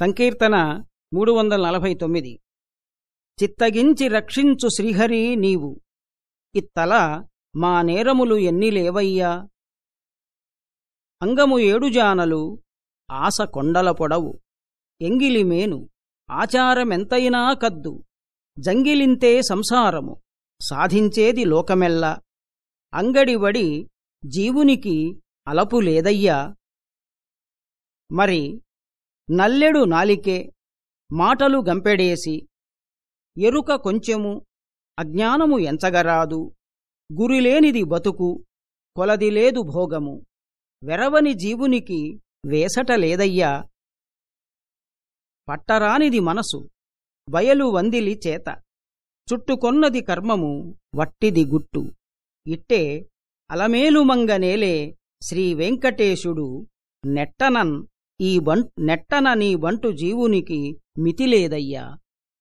సంకీర్తన మూడు వందల నలభై తొమ్మిది చిత్తగించి రక్షించు శ్రీహరి నీవు. ఇత్తల మా నేరములు ఎన్ని లేవయ్యా? అంగము ఏడుజానలు ఆశ కొండల పొడవు. ఎంగిలి మేను ఆచారమెంతైనా కద్దు. జంగిలింతే సంసారము సాధించేది లోకమెల్లా. అంగడివడి జీవునికి అలపు లేదయ్యా? మరి నల్లెడు నాలికే మాటలు గంపెడేసి ఎరుక కొంచెము అజ్ఞానము ఎంచగరాదు. గురిలేనిది బతుకు కొలదిలేదు భోగము. వెరవని జీవునికి వేసట లేదయ్యా. పట్టరానిది మనసు బయలు వందిలి చేత. చుట్టుకొన్నది కర్మము వట్టిది గుట్టు. ఇట్టే అలమేలుమంగనేలే శ్రీవెంకటేశుడు నెట్టనన్ ఈ వంట నెట్టన నీ వంటు జీవునికి మితిలేదయ్యా.